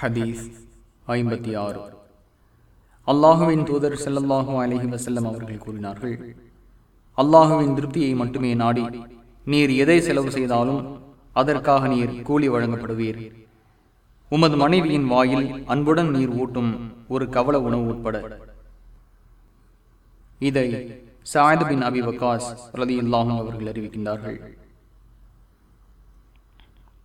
ஹதீஸ் ஐம்பத்தி ஆறு. அல்லாஹுவின் தூதர் செல்லல்லாஹு அலஹி வசல்லம் அவர்கள் கூறினார்கள் அல்லாஹுவின் திருப்தியை மட்டுமே நாடி நீர் எதை செலவு செய்தாலும் அதற்காக நீர் கூலி வழங்கப்படுவீர். உமது மனைவியின் வாயில் அன்புடன் நீர் ஊட்டும் ஒரு கவல உணவு உட்பட. இதை சாயது பின் அபி வக்காஸ் ரதி அல்லாஹும் அவர்கள் அறிவிக்கின்றார்கள்.